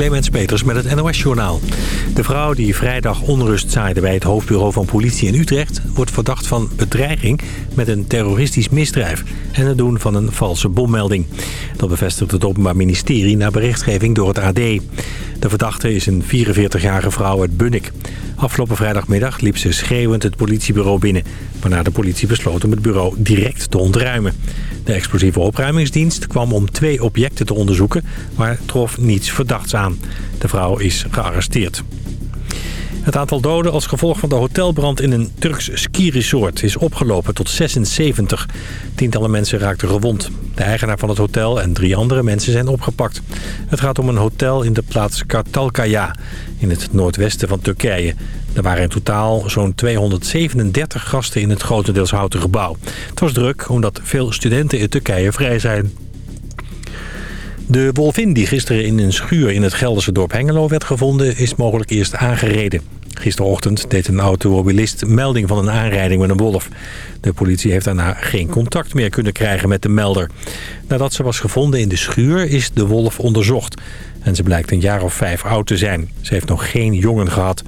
Clemens Peters met het NOS-journaal. De vrouw die vrijdag onrust zaaide bij het hoofdbureau van politie in Utrecht... wordt verdacht van bedreiging met een terroristisch misdrijf... en het doen van een valse bommelding. Dat bevestigt het Openbaar Ministerie na berichtgeving door het AD. De verdachte is een 44-jarige vrouw uit Bunnik. Afgelopen vrijdagmiddag liep ze schreeuwend het politiebureau binnen... waarna de politie besloot om het bureau direct te ontruimen. De explosieve opruimingsdienst kwam om twee objecten te onderzoeken... maar trof niets verdachts aan. De vrouw is gearresteerd. Het aantal doden als gevolg van de hotelbrand in een Turks skiresort is opgelopen tot 76. Tientallen mensen raakten gewond. De eigenaar van het hotel en drie andere mensen zijn opgepakt. Het gaat om een hotel in de plaats Kartalkaya in het noordwesten van Turkije. Er waren in totaal zo'n 237 gasten in het grotendeels houten gebouw. Het was druk omdat veel studenten in Turkije vrij zijn. De wolvin die gisteren in een schuur in het Gelderse dorp Hengelo werd gevonden... is mogelijk eerst aangereden. Gisterochtend deed een automobilist melding van een aanrijding met een wolf. De politie heeft daarna geen contact meer kunnen krijgen met de melder. Nadat ze was gevonden in de schuur is de wolf onderzocht. En ze blijkt een jaar of vijf oud te zijn. Ze heeft nog geen jongen gehad.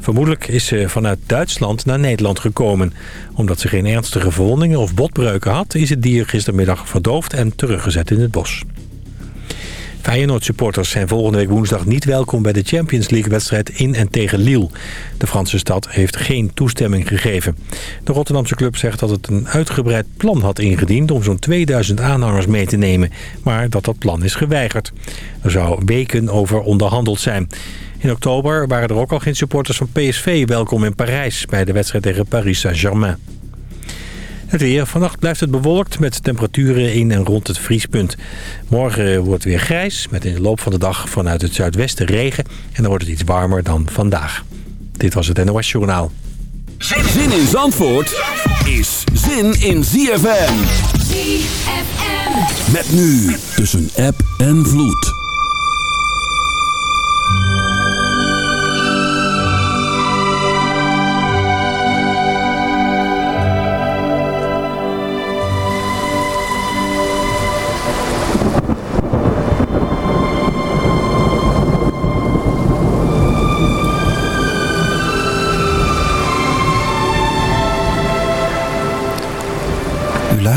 Vermoedelijk is ze vanuit Duitsland naar Nederland gekomen. Omdat ze geen ernstige verwondingen of botbreuken had... is het dier gistermiddag verdoofd en teruggezet in het bos. Feyenoord-supporters zijn volgende week woensdag niet welkom bij de Champions League-wedstrijd in en tegen Lille. De Franse stad heeft geen toestemming gegeven. De Rotterdamse club zegt dat het een uitgebreid plan had ingediend om zo'n 2000 aanhangers mee te nemen, maar dat dat plan is geweigerd. Er zou weken over onderhandeld zijn. In oktober waren er ook al geen supporters van PSV welkom in Parijs bij de wedstrijd tegen Paris Saint-Germain. Het weer. Vannacht blijft het bewolkt met temperaturen in en rond het vriespunt. Morgen wordt het weer grijs met in de loop van de dag vanuit het zuidwesten regen. En dan wordt het iets warmer dan vandaag. Dit was het NOS Journaal. Zin in Zandvoort is zin in ZFM. ZFM. Met nu tussen app en vloed.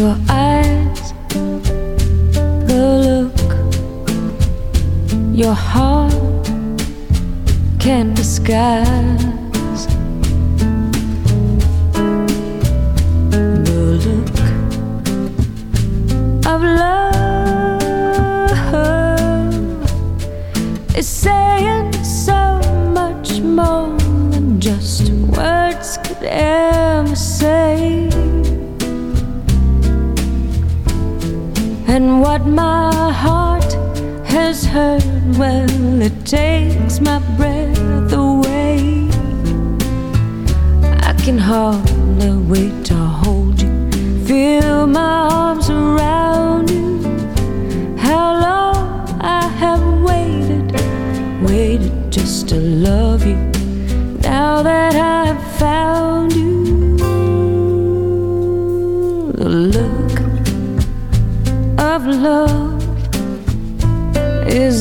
Your eyes. The look your heart can't disguise. The look of love is saying so much more than just words could ever what my heart has heard, well, it takes my breath away. I can hardly wait to hold you, feel my arms around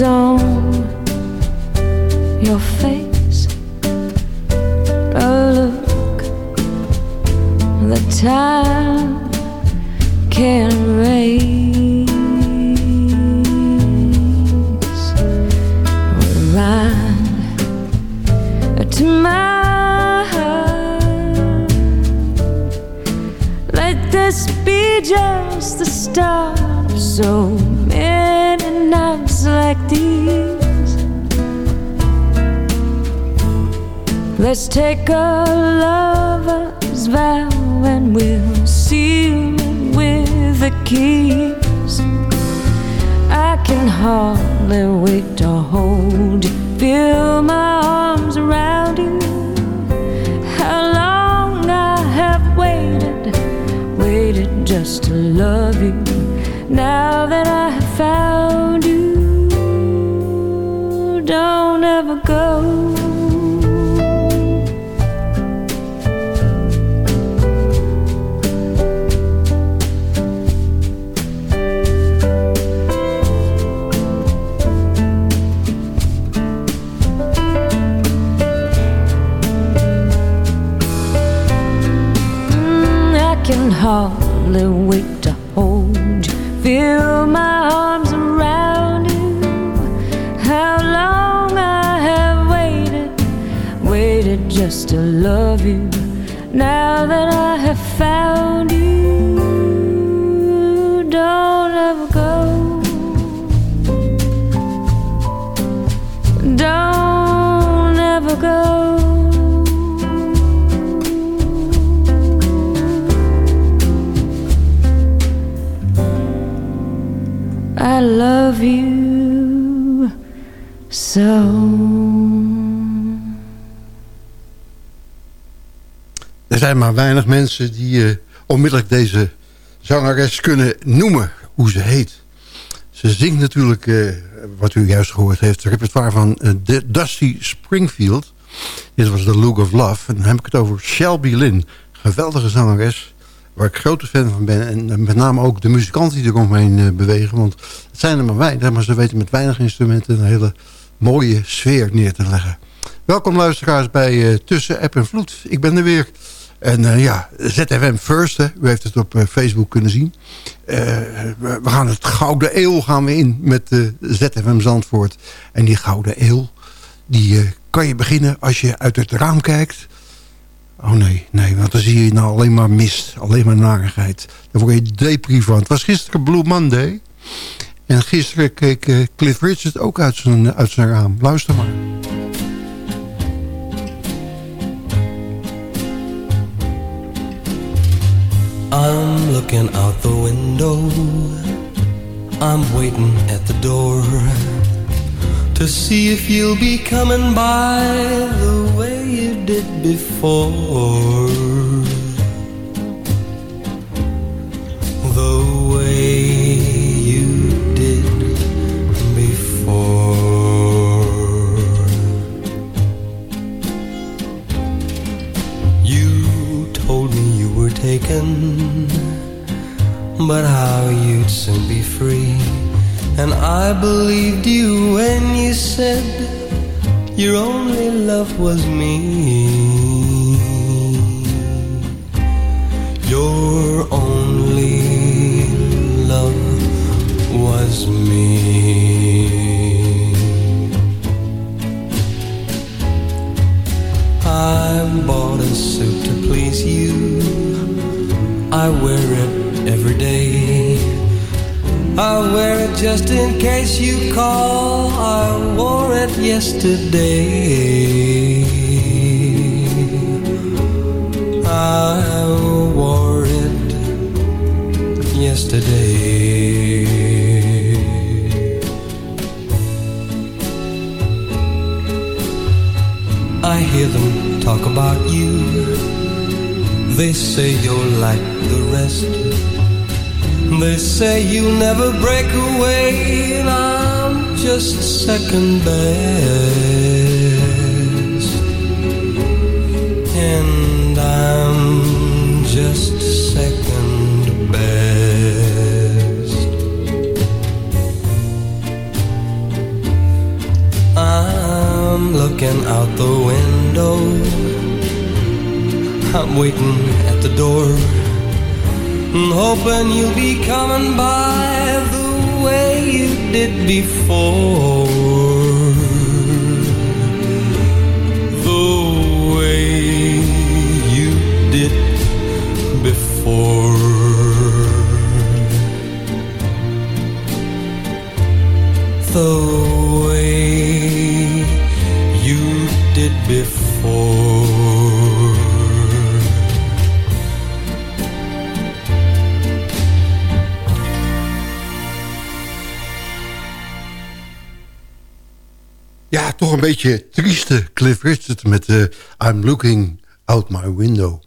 on your face. A look, the time can't erase. Ride to my heart. Let this be just the start so Let's take a lover's vow and we'll seal it with the keys. I can hardly wait to hold you, just to love you. Now that I have found you, don't ever go. Don't ever go. I love you so. Zijn maar weinig mensen die eh, onmiddellijk deze zangeres kunnen noemen hoe ze heet. Ze zingt natuurlijk, eh, wat u juist gehoord heeft, het repertoire van eh, Dusty Springfield. Dit was The Look of Love. En dan heb ik het over Shelby Lynn. Geweldige zangeres, waar ik grote fan van ben. En met name ook de muzikanten die er omheen bewegen. Want het zijn er maar weinig, maar ze weten met weinig instrumenten een hele mooie sfeer neer te leggen. Welkom luisteraars bij Tussen App en Vloed. Ik ben er weer. En eh, ja, ZFM First, hè. u heeft het op eh, Facebook kunnen zien. Eh, we, gaan het Gouden Eeuw gaan we in met ZFM Zandvoort. En die Gouden Eeuw, die kan je beginnen als je uit het raam kijkt. Oh nee, nee, want dan zie je nou alleen maar mist, alleen maar narigheid. Dan word je depri van. Het was gisteren Blue Monday. En gisteren keek Cliff Richard ook uit zijn, uit zijn raam. Luister maar. I'm looking out the window. I'm waiting at the door to see if you'll be coming by the way you did before. Taken, but how you'd soon be free. And I believed you when you said your only love was me. Your only love was me. I bought a suit to please you. I wear it every day. I wear it just in case you call. I wore it yesterday. I wore it yesterday. I hear them talk about you. They say you're like the rest. They say you'll never break away, and I'm just second best. And I'm just second best. I'm looking out the window. I'm waiting at the door. hoping you'll be coming by the way you did before. The way you did before. The way you did before. Een beetje trieste Cliff Richard met uh, I'm Looking Out My Window.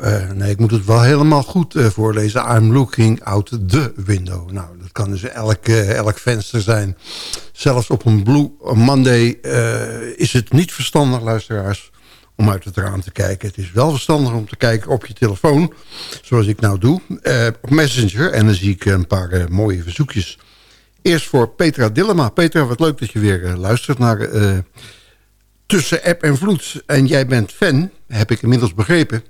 Uh, nee, ik moet het wel helemaal goed uh, voorlezen. I'm looking out the window. Nou, dat kan dus elk, elk venster zijn. Zelfs op een Blue Monday is het niet verstandig, luisteraars, om uit het raam te kijken. Het is wel verstandig om te kijken op je telefoon, zoals ik nou doe, op Messenger. En dan zie ik een paar mooie verzoekjes Eerst voor Petra Dillema. Petra, wat leuk dat je weer uh, luistert naar uh, Tussen App en Vloed. En jij bent fan, heb ik inmiddels begrepen,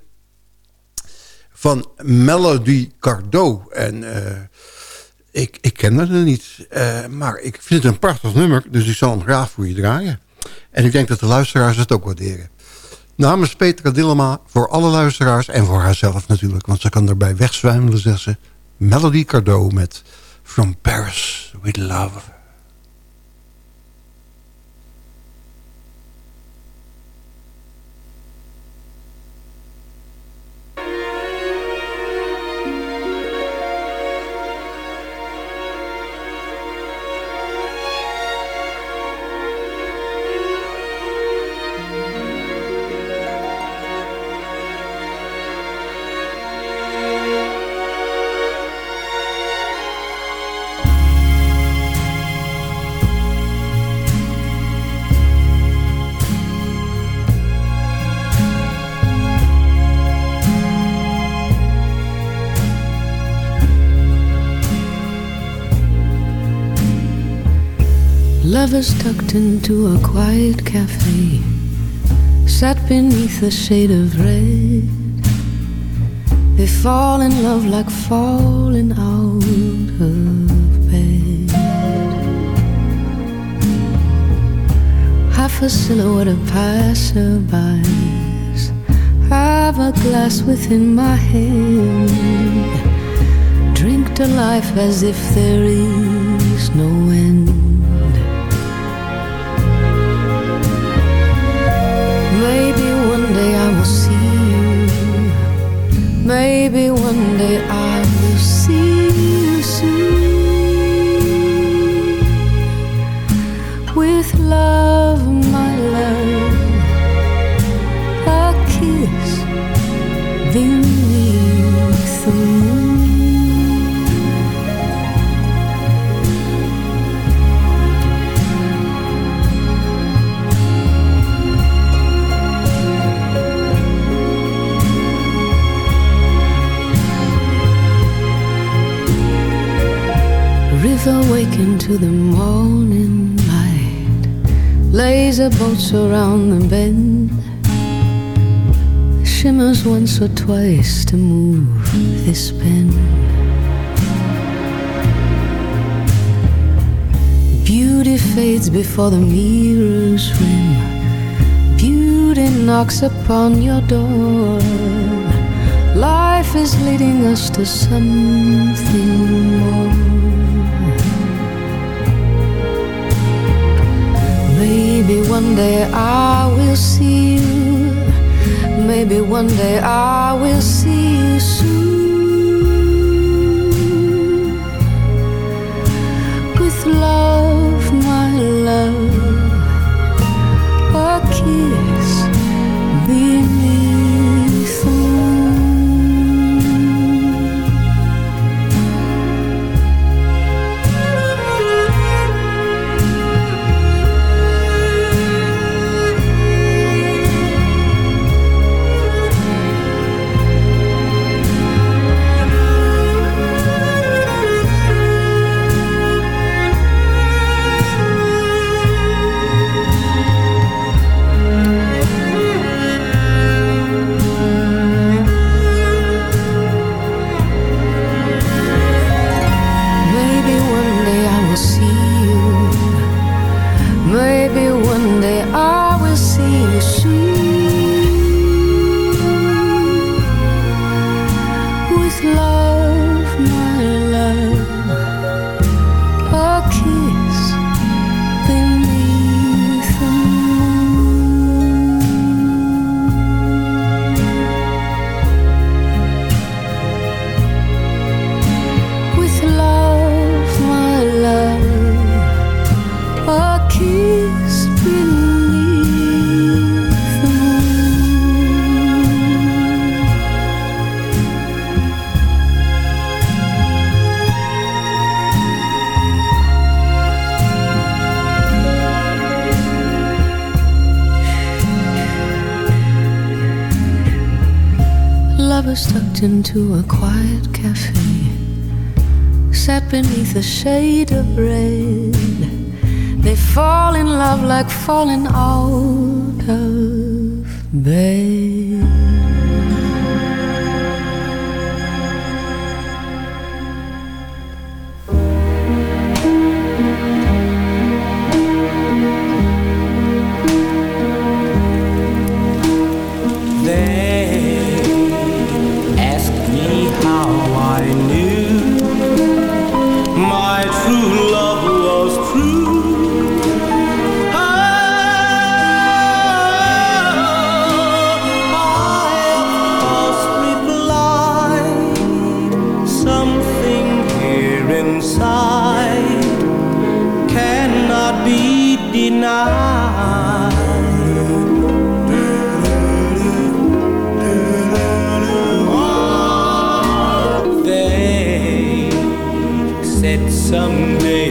van Melody Cardot. En uh, ik, ik ken dat niet, maar ik vind het een prachtig nummer. Dus ik zal hem graag voor je draaien. En ik denk dat de luisteraars het ook waarderen. Namens Petra Dillema voor alle luisteraars en voor haarzelf natuurlijk. Want ze kan erbij wegzwijmelen, zegt ze. Melody Cardot met... From Paris with Love. Lovers tucked into a quiet cafe Sat beneath a shade of red. They fall in love like falling out of bed. Half a silhouette of passerbys Have a glass within my hand. Drink to life as if there is no end Maybe one day I will see you soon. With love, my love, awaken to the morning light. Laser boats around the bend. Shimmers once or twice to move this pen. Beauty fades before the mirror's rim. Beauty knocks upon your door. Life is leading us to something more. Maybe one day I will see you. Maybe one day I will see you into a quiet cafe, sat beneath a shade of red. They fall in love like falling out of bed. someday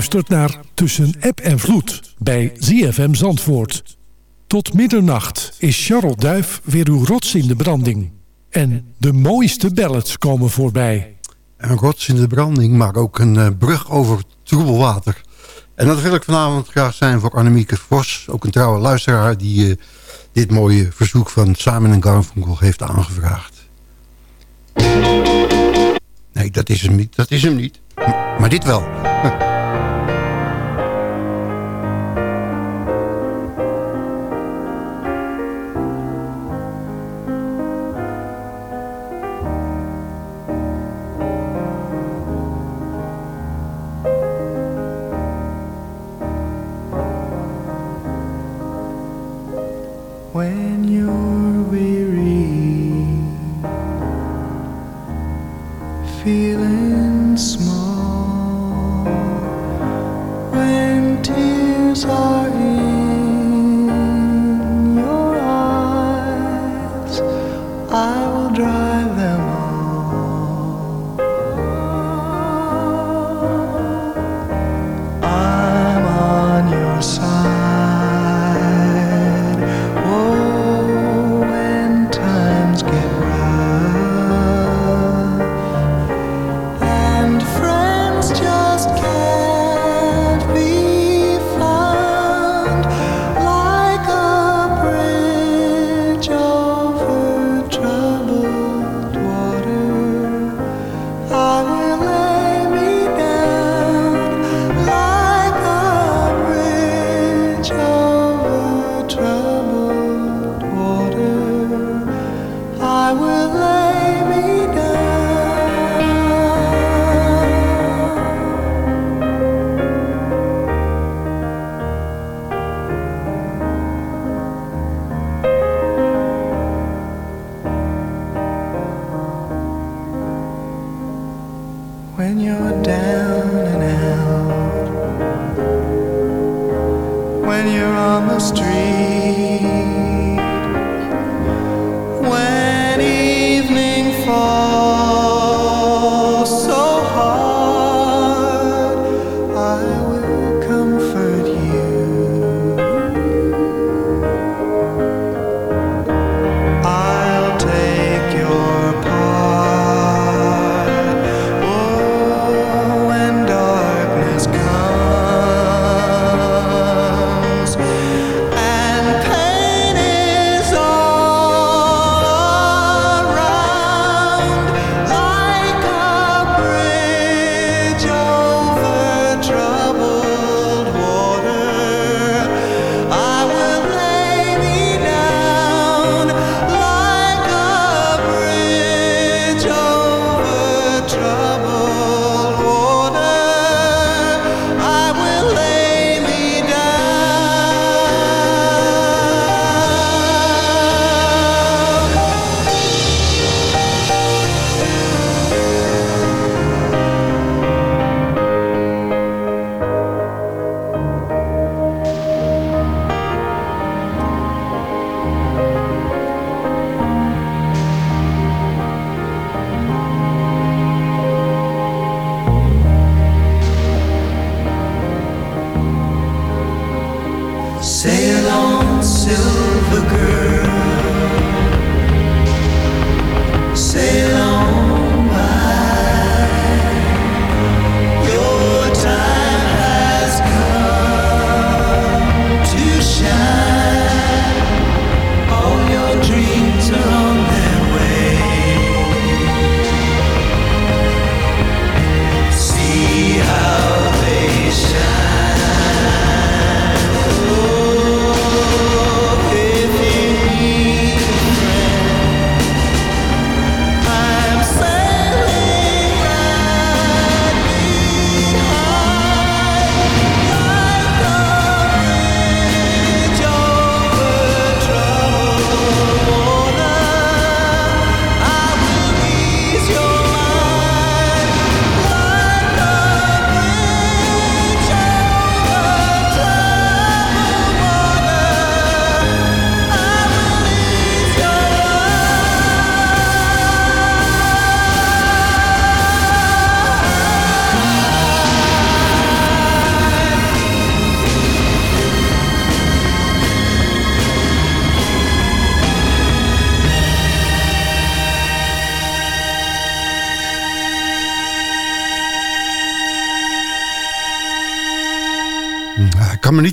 luistert naar Tussen App en Vloed bij ZFM Zandvoort. Tot middernacht is Charles Duif weer uw rots in de branding. En de mooiste ballads komen voorbij. Een rots in de branding, maar ook een uh, brug over troebel water. En dat wil ik vanavond graag zijn voor Annemieke Vos. Ook een trouwe luisteraar die uh, dit mooie verzoek van Simon Garfunkel heeft aangevraagd. Nee, dat is hem niet. Dat is hem niet. Maar dit wel.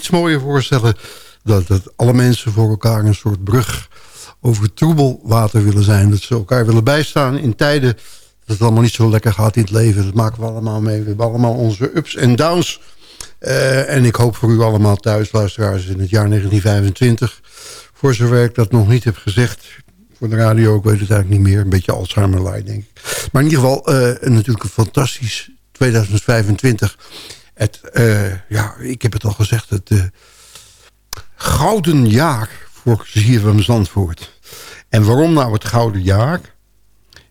niets mooier voorstellen... dat, dat alle mensen voor elkaar een soort brug over troebel water willen zijn. Dat ze elkaar willen bijstaan in tijden dat het allemaal niet zo lekker gaat in het leven. Dat maken we allemaal mee. We hebben allemaal onze ups en downs. Uh, en ik hoop voor u allemaal thuis, luisteraars, in het jaar 1925... voor zover ik dat nog niet heb gezegd... voor de radio, ik weet het eigenlijk niet meer. Een beetje Alzheimer denk ik. Maar in ieder geval uh, natuurlijk een fantastisch 2025. Het, uh, ja, ik heb het al gezegd, het gouden jaar voor ZFM Zandvoort. En waarom nou het gouden jaar?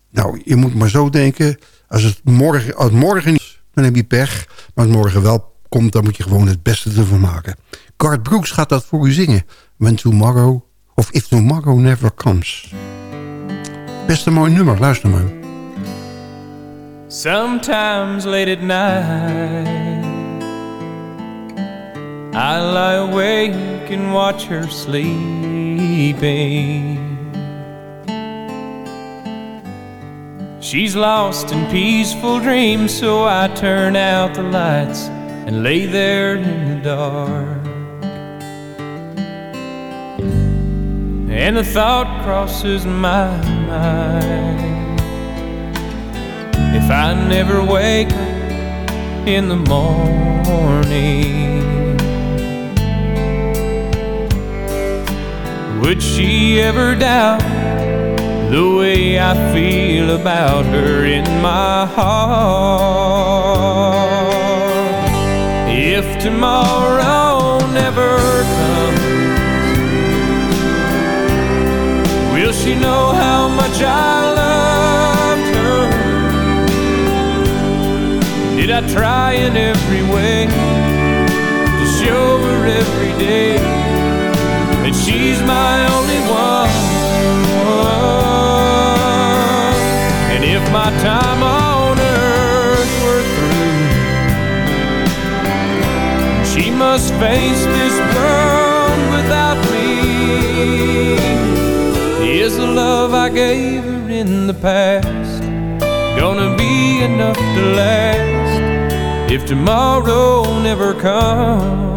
Nou, je moet maar zo denken. Als het morgen, als morgen is, dan heb je pech. Maar als het morgen wel komt, dan moet je gewoon het beste ervan maken. Garth Brooks gaat dat voor u zingen. When tomorrow, of if tomorrow never comes. Best een mooi nummer, luister maar. Sometimes late at night I lie awake and watch her sleeping She's lost in peaceful dreams So I turn out the lights and lay there in the dark. And the thought crosses my mind if I never wake up in the morning, would she ever doubt the way I feel about her in my heart? if tomorrow never comes? Will she know how much I loved her? Did I try in every way to show her every day that she's my only one? And if my time on earth were through, She must face this world without me. Is the love I gave her in the past gonna be enough to last if tomorrow never comes?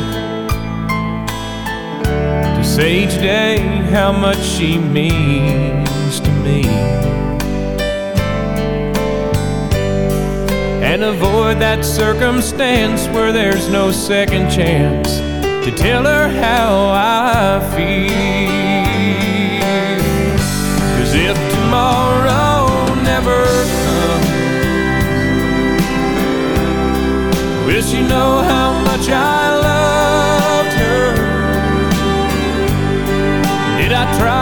say today how much she means to me. And avoid that circumstance where there's no second chance to tell her how I feel. Cause if tomorrow never comes, will she know how much I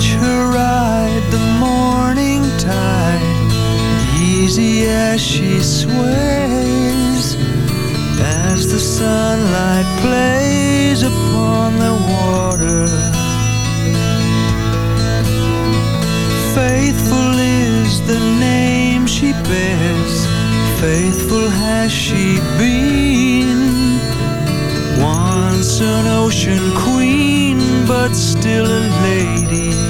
watch her ride the morning tide, easy as she sways, as the sunlight plays upon the water. Faithful is the name she bears, faithful has she been. Once an ocean queen, but still a lady.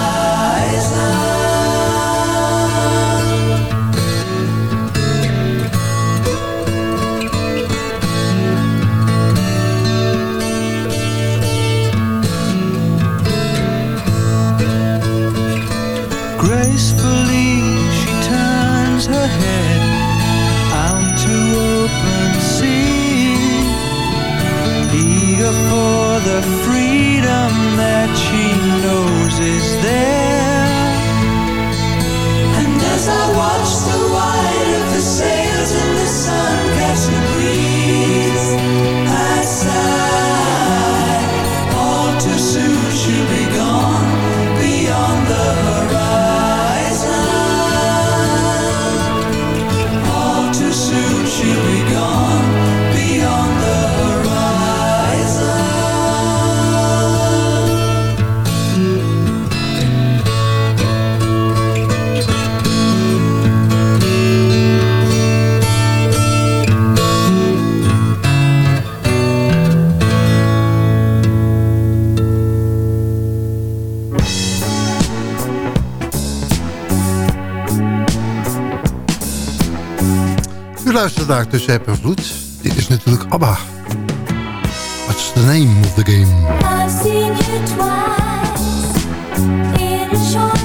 daar tussen heb en vloed. Dit is natuurlijk ABBA. What's the name of the game? I've seen you twice in a short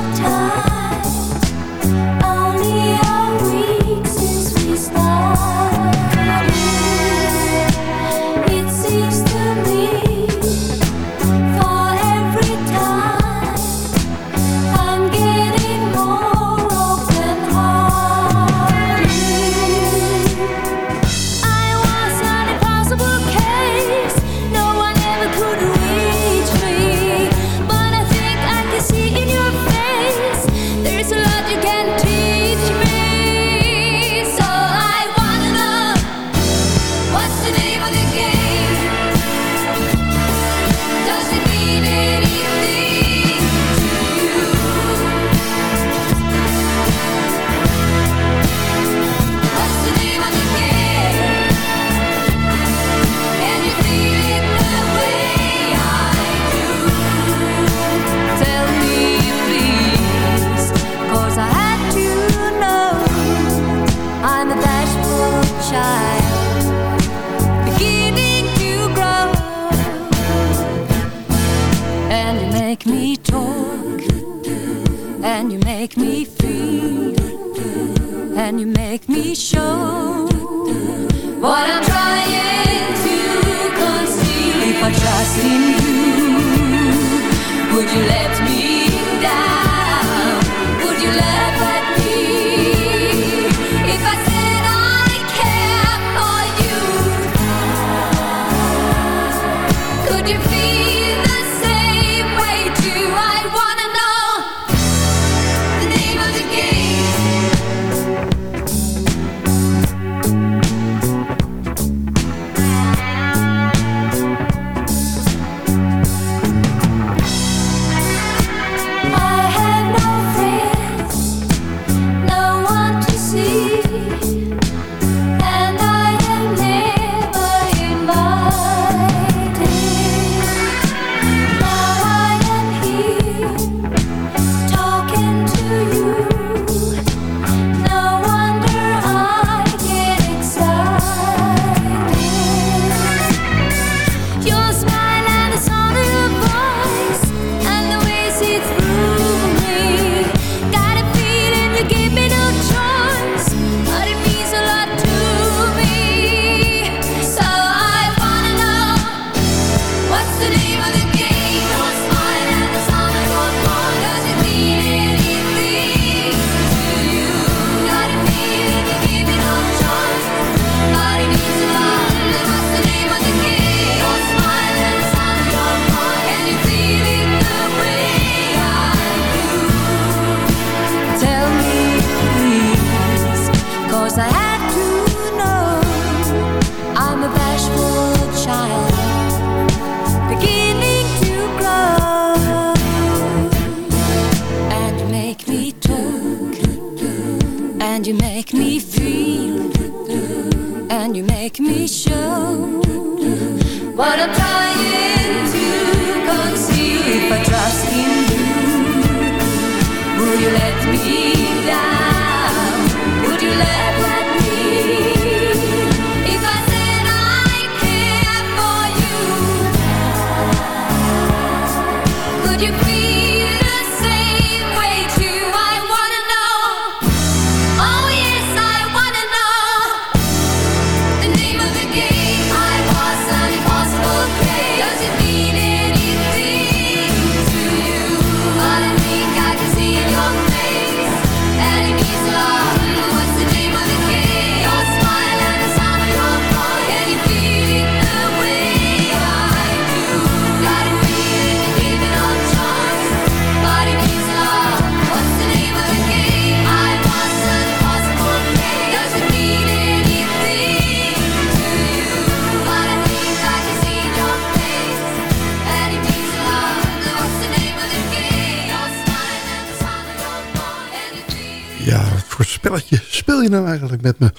spelletje speel je nou eigenlijk met me?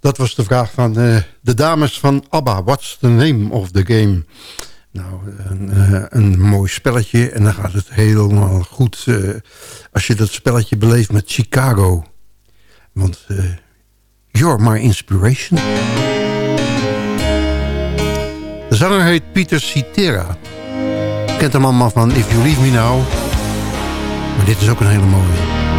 Dat was de vraag van eh, de dames van ABBA. What's the name of the game? Nou, een, eh, een mooi spelletje. En dan gaat het helemaal goed eh, als je dat spelletje beleeft met Chicago. Want you're my inspiration. De zanger heet Pieter Citera. Kent hem allemaal van If You Leave Me Now. Maar dit is ook een hele mooie.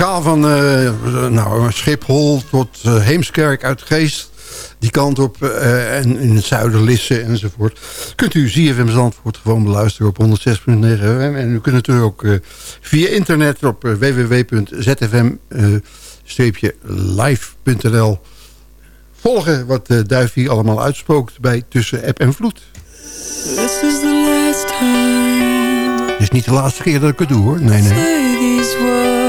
schaal van eh, nou, Schiphol tot eh, Heemskerk uit Geest die kant op eh, en in het zuiden Lisse enzovoort. Kunt u ZFM Zandvoort gewoon beluisteren op 106.9 En u kunt natuurlijk ook via internet op www.zfm-live.nl volgen wat Duivie allemaal uitspookt bij Tussen App en Vloed. This is the last time. Dit is niet de laatste keer dat ik het doe hoor. Nee, nee.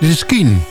Dit is Keen.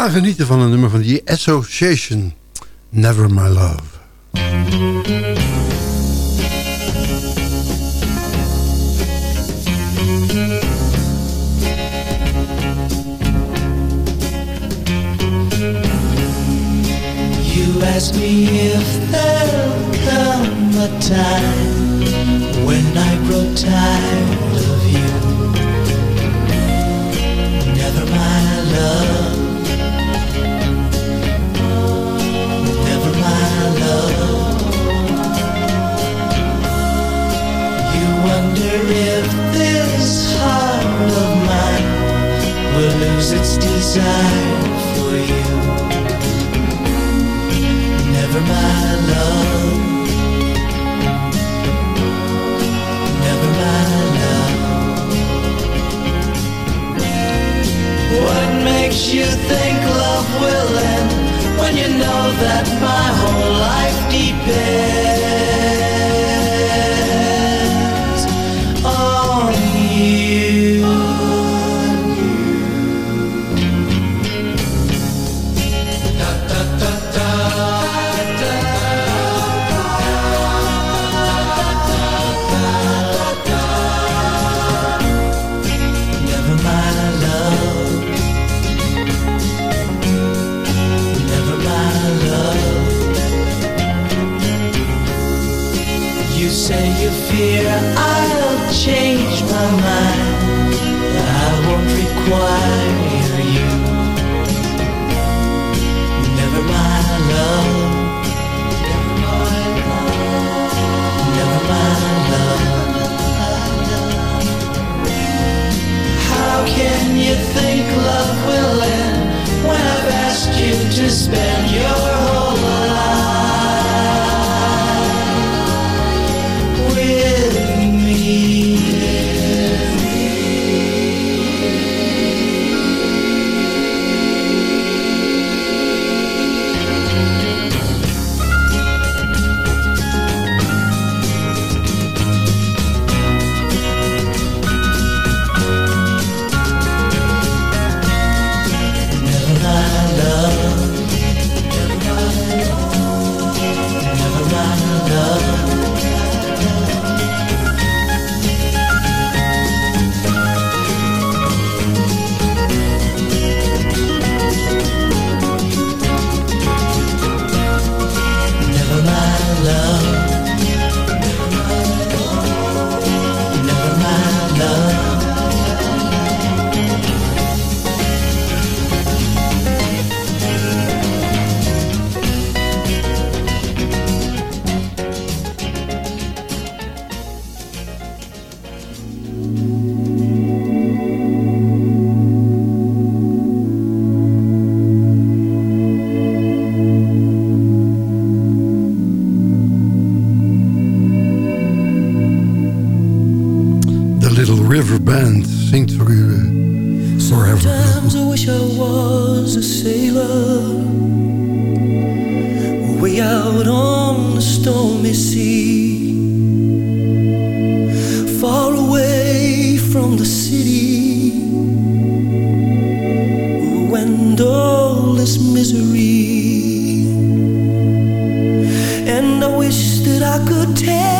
ga genieten van een nummer van die Association. Never My Love. You ask me if there'll come a time when I grow tired of you. Never my love. if this heart of mine will lose its desire for you. Never my love. Never my love. What makes you think love will end when you know that my whole life depends? I'll change my mind. I won't require you. Never mind, love. Never mind, love. How can you think love will end when I've asked you to spend your Little River Band zingt voor u eh, Forever. Sometimes I wish I was a sailor. Way out on the stormy sea. Far away from the city. And all this misery. And I wish that I could tell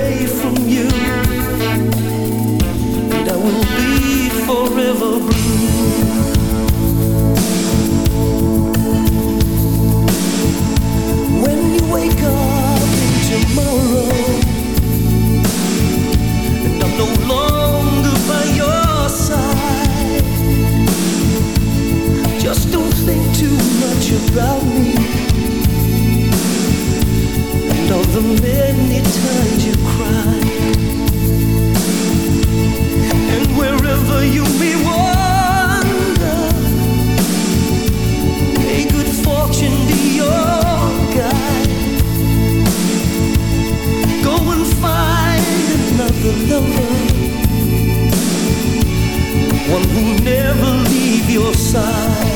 forever blue. When you wake up in tomorrow, and I'm no longer by your side, just don't think too much about me and all the many times you cried. One who'll never leave your side.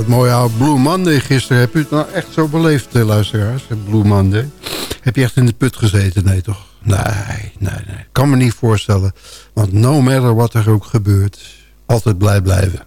Nou, dat sluit mooi aan op Blue Monday gisteren. Heb u het nou echt zo beleefd, eh, luisteraars? Blue Monday. Heb je echt in de put gezeten? Nee, toch? Nee, nee, nee. Kan me niet voorstellen. Want no matter wat er ook gebeurt, altijd blij blijven.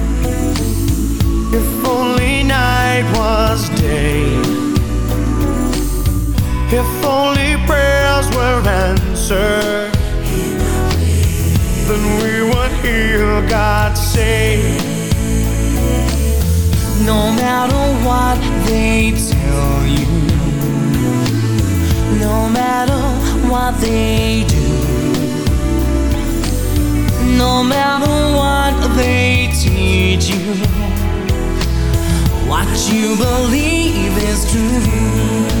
Only night was day. If only prayers were answered. Then we would hear God say. No matter what they tell you, no matter what they do. No matter what they teach you, what you believe is true.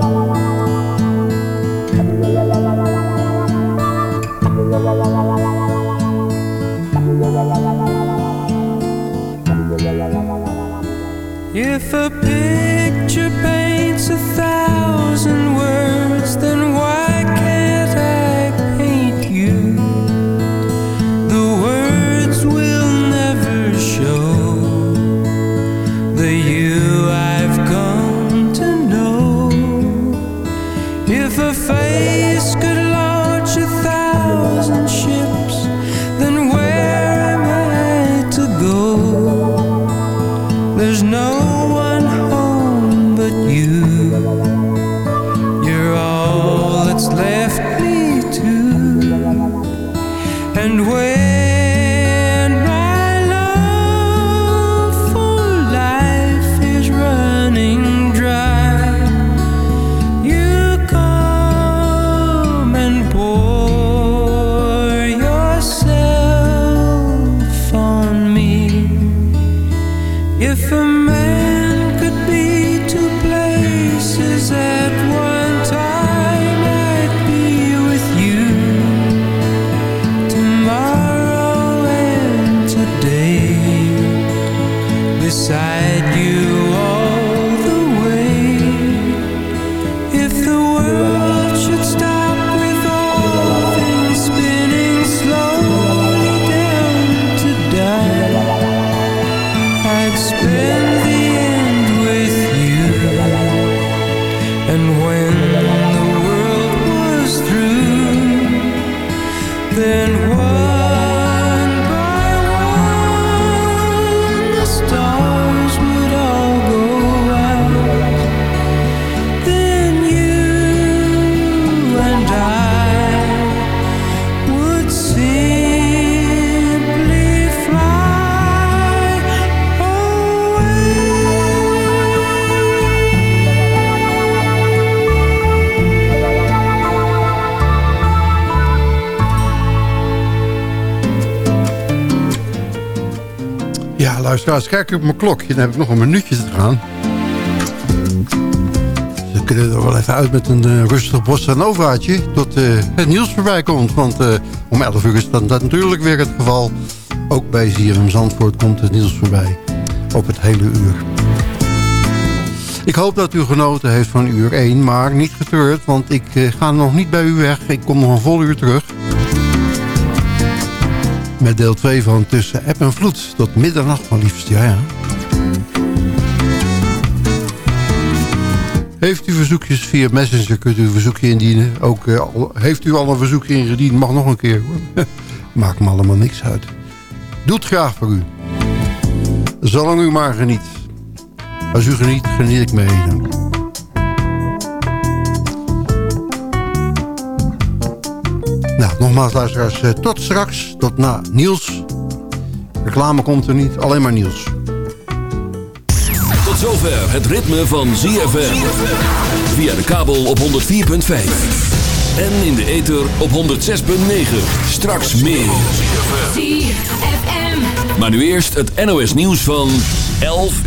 then one luisteraars, kijk op mijn klokje. Dan heb ik nog een minuutje te gaan. Dus we kunnen er wel even uit met een eh, rustig bossa novaatje... tot eh, het nieuws voorbij komt. Want eh, om 11 uur is dat, natuurlijk weer het geval. Ook bij ZFM Zandvoort komt het nieuws voorbij. Op het hele uur. Ik hoop dat u genoten heeft van uur 1, maar niet getreurd... want ik ga nog niet bij u weg. Ik kom nog een vol uur terug. Met deel 2 van Tussen App en Vloed. Tot middernacht maar liefst, ja ja. Heeft u verzoekjes via Messenger, kunt u een verzoekje indienen. Ook eh, heeft u al een verzoekje ingediend, mag nog een keer hoor. Maakt me allemaal niks uit. Doe het graag voor u. Zolang u maar geniet. Als u geniet, geniet ik mee. Nogmaals luisteraars, eh, tot straks. Tot na Niels. Reclame komt er niet, alleen maar Niels. Tot zover het ritme van ZFM. Via de kabel op 104.5. En in de ether op 106.9. Straks meer. Maar nu eerst het NOS nieuws van 11